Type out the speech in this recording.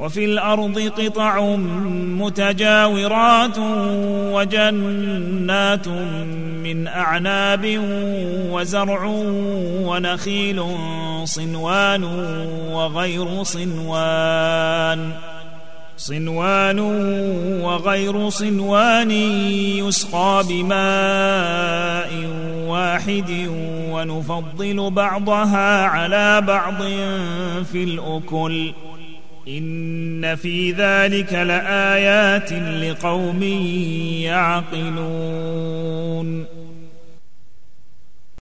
وفي الأرض قطع متجاورات وجنات من أعناب وزرع ونخيل صنوان وغير صنوان. صنوان وغير صنوان يسقى بماء واحد ونفضل بعضها على بعض في الأكل. إن في ذلك لآيات لقوم يعقلون.